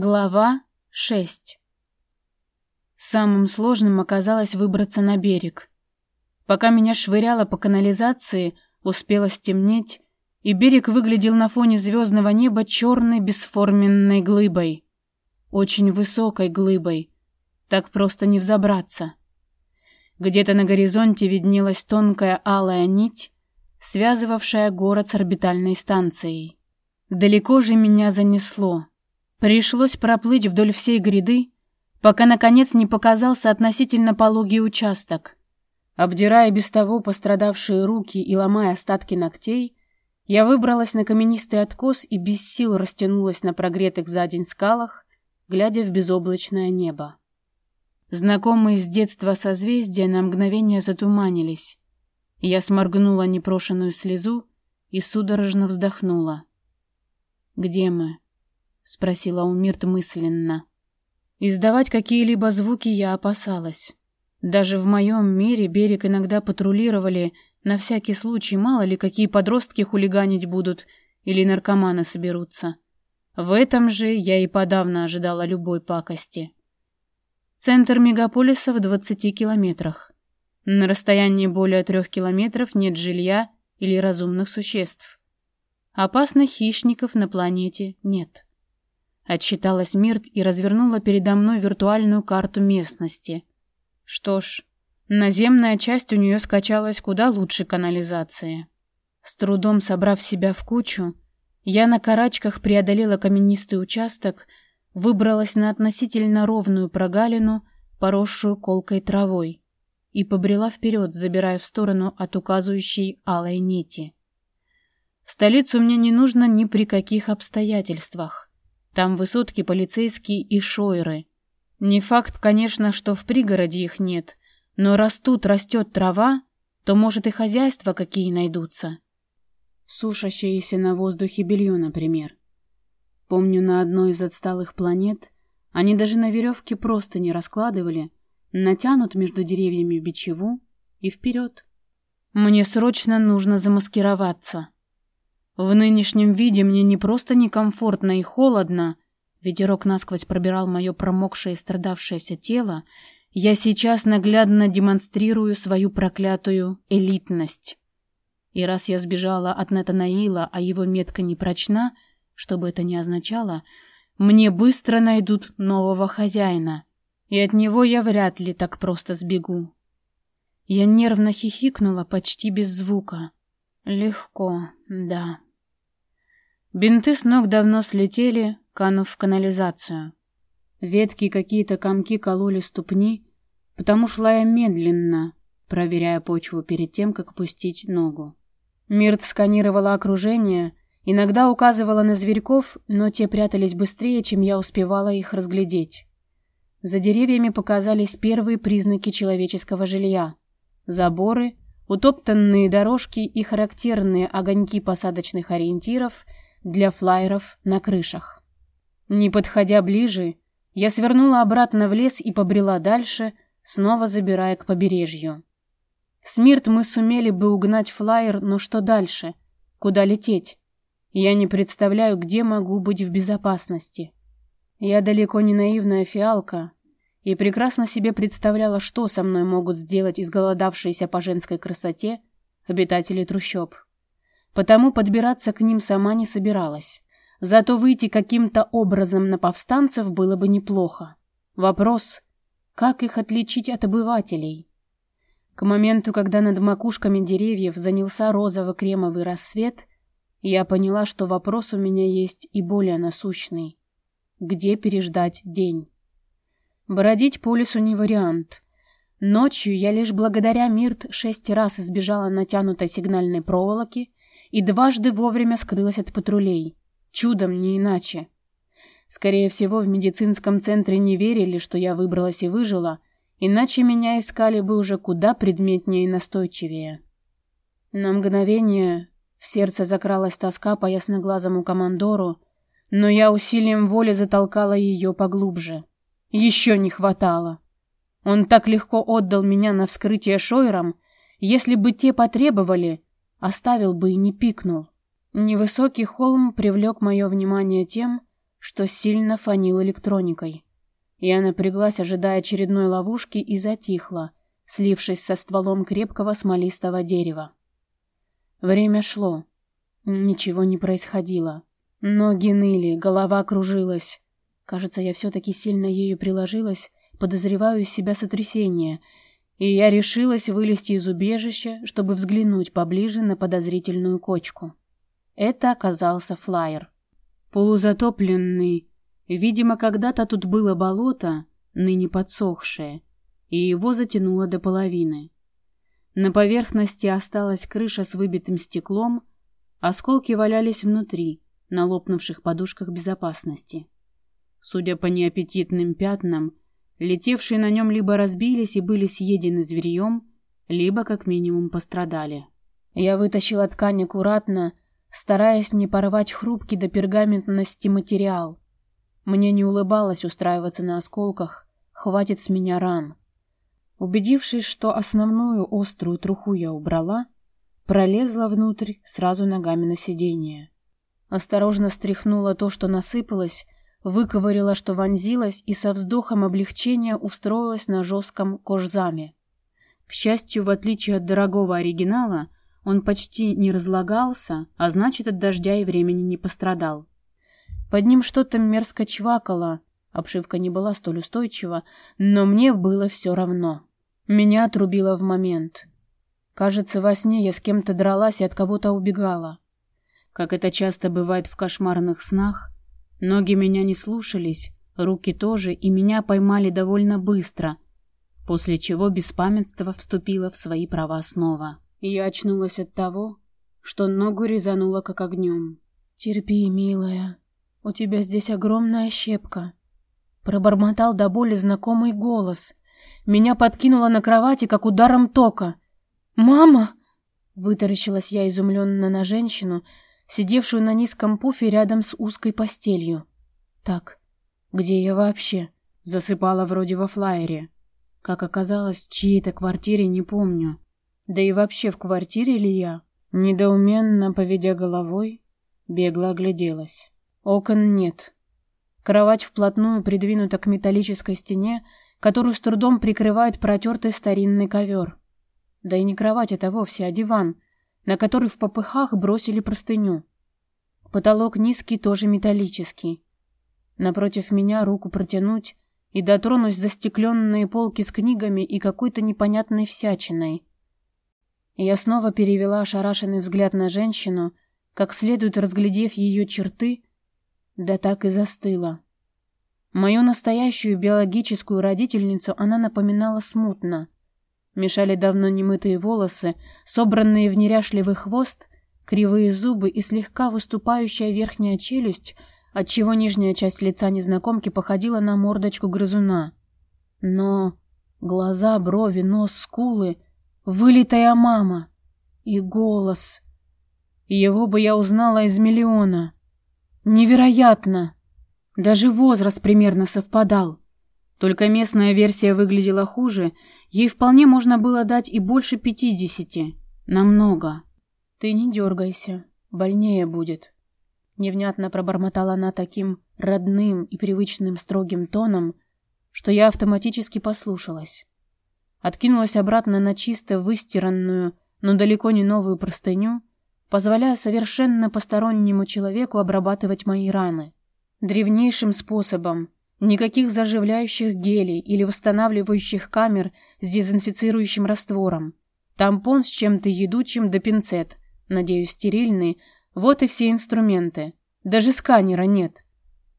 Глава 6 Самым сложным оказалось выбраться на берег. Пока меня швыряло по канализации, успело стемнеть, и берег выглядел на фоне звездного неба черной бесформенной глыбой. Очень высокой глыбой. Так просто не взобраться. Где-то на горизонте виднелась тонкая алая нить, связывавшая город с орбитальной станцией. Далеко же меня занесло. Пришлось проплыть вдоль всей гряды, пока наконец не показался относительно пологий участок. Обдирая без того пострадавшие руки и ломая остатки ногтей, я выбралась на каменистый откос и без сил растянулась на прогретых за день скалах, глядя в безоблачное небо. Знакомые с детства созвездия на мгновение затуманились. Я сморгнула непрошенную слезу и судорожно вздохнула. «Где мы?» — спросила Умирт мысленно. Издавать какие-либо звуки я опасалась. Даже в моем мире берег иногда патрулировали на всякий случай, мало ли какие подростки хулиганить будут или наркоманы соберутся. В этом же я и подавно ожидала любой пакости. Центр мегаполиса в 20 километрах. На расстоянии более трех километров нет жилья или разумных существ. Опасных хищников на планете нет. Отчиталась Мирт и развернула передо мной виртуальную карту местности. Что ж, наземная часть у нее скачалась куда лучше канализации. С трудом собрав себя в кучу, я на карачках преодолела каменистый участок, выбралась на относительно ровную прогалину, поросшую колкой травой, и побрела вперед, забирая в сторону от указывающей алой нити. В столицу мне не нужно ни при каких обстоятельствах. Там высотки полицейские и шойры. Не факт, конечно, что в пригороде их нет, но раз тут растет трава, то, может, и хозяйства какие найдутся. Сушащееся на воздухе белье, например. Помню, на одной из отсталых планет они даже на веревке просто не раскладывали, натянут между деревьями бичеву и вперед. Мне срочно нужно замаскироваться. В нынешнем виде мне не просто некомфортно и холодно, ветерок насквозь пробирал мое промокшее и страдавшееся тело, я сейчас наглядно демонстрирую свою проклятую элитность. И раз я сбежала от Натанаила, а его метка не прочна, что бы это ни означало, мне быстро найдут нового хозяина, и от него я вряд ли так просто сбегу. Я нервно хихикнула почти без звука. Легко, да. Бинты с ног давно слетели, канув в канализацию. Ветки какие-то комки кололи ступни, потому шла я медленно, проверяя почву перед тем, как пустить ногу. Мирт сканировала окружение, иногда указывала на зверьков, но те прятались быстрее, чем я успевала их разглядеть. За деревьями показались первые признаки человеческого жилья. Заборы, утоптанные дорожки и характерные огоньки посадочных ориентиров — для флайеров на крышах. Не подходя ближе, я свернула обратно в лес и побрела дальше, снова забирая к побережью. Смирт мы сумели бы угнать флайер, но что дальше? Куда лететь? Я не представляю, где могу быть в безопасности. Я далеко не наивная фиалка и прекрасно себе представляла, что со мной могут сделать изголодавшиеся по женской красоте обитатели трущоб потому подбираться к ним сама не собиралась. Зато выйти каким-то образом на повстанцев было бы неплохо. Вопрос, как их отличить от обывателей? К моменту, когда над макушками деревьев занялся розово-кремовый рассвет, я поняла, что вопрос у меня есть и более насущный. Где переждать день? Бродить по лесу не вариант. Ночью я лишь благодаря Мирт шесть раз избежала натянутой сигнальной проволоки и дважды вовремя скрылась от патрулей. Чудом, не иначе. Скорее всего, в медицинском центре не верили, что я выбралась и выжила, иначе меня искали бы уже куда предметнее и настойчивее. На мгновение в сердце закралась тоска по ясноглазому командору, но я усилием воли затолкала ее поглубже. Еще не хватало. Он так легко отдал меня на вскрытие Шойрам, если бы те потребовали, Оставил бы и не пикнул. Невысокий холм привлек мое внимание тем, что сильно фанил электроникой. Я напряглась, ожидая очередной ловушки, и затихла, слившись со стволом крепкого смолистого дерева. Время шло. Ничего не происходило. Ноги ныли, голова кружилась. Кажется, я все-таки сильно ею приложилась, подозреваю из себя сотрясение, и я решилась вылезти из убежища, чтобы взглянуть поближе на подозрительную кочку. Это оказался флайер. Полузатопленный. Видимо, когда-то тут было болото, ныне подсохшее, и его затянуло до половины. На поверхности осталась крыша с выбитым стеклом, осколки валялись внутри, на лопнувших подушках безопасности. Судя по неаппетитным пятнам, летевшие на нем либо разбились и были съедены зверьем, либо как минимум пострадали. Я вытащила ткань аккуратно, стараясь не порвать хрупкий до пергаментности материал. Мне не улыбалось устраиваться на осколках, хватит с меня ран. Убедившись, что основную острую труху я убрала, пролезла внутрь сразу ногами на сиденье. Осторожно стряхнула то, что насыпалось, выковырила, что вонзилось, и со вздохом облегчения устроилась на жестком кожзаме. К счастью, в отличие от дорогого оригинала, он почти не разлагался, а значит, от дождя и времени не пострадал. Под ним что-то мерзко чвакало, обшивка не была столь устойчива, но мне было все равно. Меня отрубило в момент. Кажется, во сне я с кем-то дралась и от кого-то убегала. Как это часто бывает в кошмарных снах, ноги меня не слушались, руки тоже, и меня поймали довольно быстро, после чего беспамятство вступило в свои права снова. Я очнулась от того, что ногу резануло как огнем. «Терпи, милая, у тебя здесь огромная щепка», — пробормотал до боли знакомый голос. Меня подкинуло на кровати, как ударом тока. «Мама!» — вытаращилась я изумленно на женщину, сидевшую на низком пуфе рядом с узкой постелью. «Так, где я вообще?» Засыпала вроде во флайере. Как оказалось, чьей-то квартире не помню. Да и вообще в квартире ли я? Недоуменно, поведя головой, бегло огляделась. Окон нет. Кровать вплотную придвинута к металлической стене, которую с трудом прикрывает протертый старинный ковер. Да и не кровать это вовсе, а диван, на который в попыхах бросили простыню. Потолок низкий, тоже металлический. Напротив меня руку протянуть и дотронусь застекленные полки с книгами и какой-то непонятной всячиной. Я снова перевела ошарашенный взгляд на женщину, как следует разглядев ее черты, да так и застыла. Мою настоящую биологическую родительницу она напоминала смутно. Мешали давно немытые волосы, собранные в неряшливый хвост, кривые зубы и слегка выступающая верхняя челюсть, отчего нижняя часть лица незнакомки походила на мордочку грызуна. Но глаза, брови, нос, скулы — Вылитая мама. И голос. Его бы я узнала из миллиона. Невероятно. Даже возраст примерно совпадал. Только местная версия выглядела хуже, ей вполне можно было дать и больше пятидесяти. Намного. Ты не дергайся, больнее будет. Невнятно пробормотала она таким родным и привычным строгим тоном, что я автоматически послушалась откинулась обратно на чисто выстиранную, но далеко не новую простыню, позволяя совершенно постороннему человеку обрабатывать мои раны. Древнейшим способом. Никаких заживляющих гелей или восстанавливающих камер с дезинфицирующим раствором. Тампон с чем-то едучим да пинцет, надеюсь, стерильный. Вот и все инструменты. Даже сканера нет.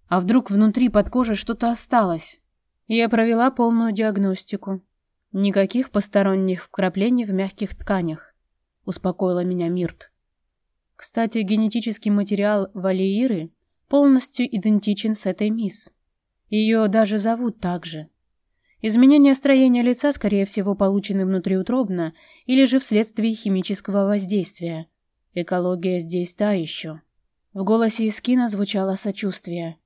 А вдруг внутри под кожей что-то осталось? Я провела полную диагностику. Никаких посторонних вкраплений в мягких тканях, успокоила меня Мирт. Кстати, генетический материал Валииры полностью идентичен с этой мисс. Ее даже зовут так же. Изменения строения лица, скорее всего, получены внутриутробно или же вследствие химического воздействия. Экология здесь та еще. В голосе Искина звучало сочувствие.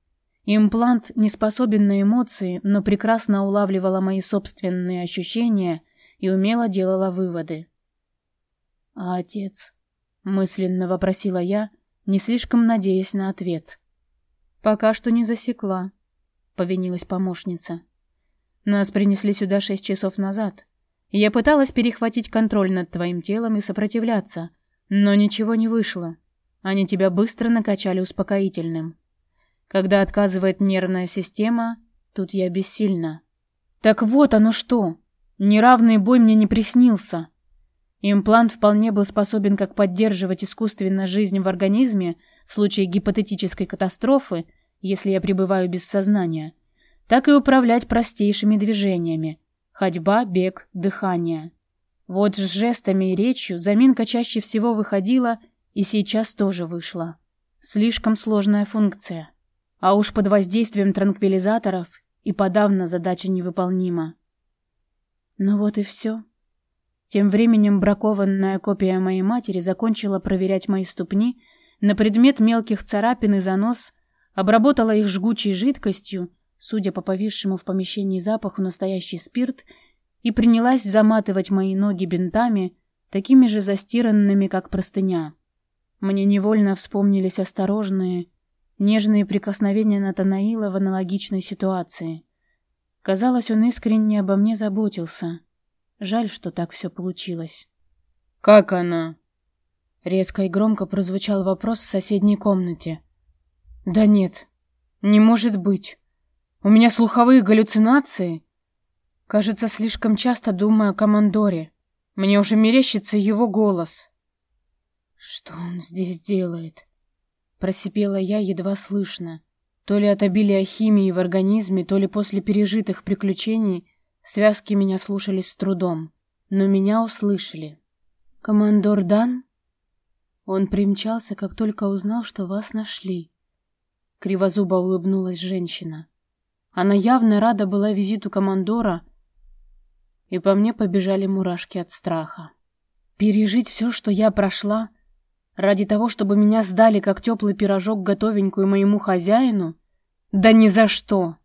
Имплант не способен на эмоции, но прекрасно улавливала мои собственные ощущения и умело делала выводы. «А отец?» — мысленно вопросила я, не слишком надеясь на ответ. Пока что не засекла, повинилась помощница. Нас принесли сюда шесть часов назад. Я пыталась перехватить контроль над твоим телом и сопротивляться, но ничего не вышло. Они тебя быстро накачали успокоительным. Когда отказывает нервная система, тут я бессильна. Так вот оно что. Неравный бой мне не приснился. Имплант вполне был способен как поддерживать искусственно жизнь в организме в случае гипотетической катастрофы, если я пребываю без сознания, так и управлять простейшими движениями – ходьба, бег, дыхание. Вот с жестами и речью заминка чаще всего выходила и сейчас тоже вышла. Слишком сложная функция. А уж под воздействием транквилизаторов и подавно задача невыполнима. Ну вот и все. Тем временем бракованная копия моей матери закончила проверять мои ступни на предмет мелких царапин и занос, обработала их жгучей жидкостью, судя по повисшему в помещении запаху настоящий спирт, и принялась заматывать мои ноги бинтами, такими же застиранными, как простыня. Мне невольно вспомнились осторожные, нежные прикосновения Натанаила в аналогичной ситуации. Казалось, он искренне обо мне заботился. Жаль, что так все получилось. «Как она?» Резко и громко прозвучал вопрос в соседней комнате. «Да нет, не может быть. У меня слуховые галлюцинации. Кажется, слишком часто думаю о командоре. Мне уже мерещится его голос». «Что он здесь делает?» Просипела я едва слышно. То ли от обилия химии в организме, то ли после пережитых приключений Связки меня слушались с трудом, но меня услышали. «Командор Дан?» Он примчался, как только узнал, что вас нашли. Кривозубо улыбнулась женщина. Она явно рада была визиту командора, и по мне побежали мурашки от страха. Пережить все, что я прошла, ради того, чтобы меня сдали, как теплый пирожок, готовенькую моему хозяину? Да ни за что!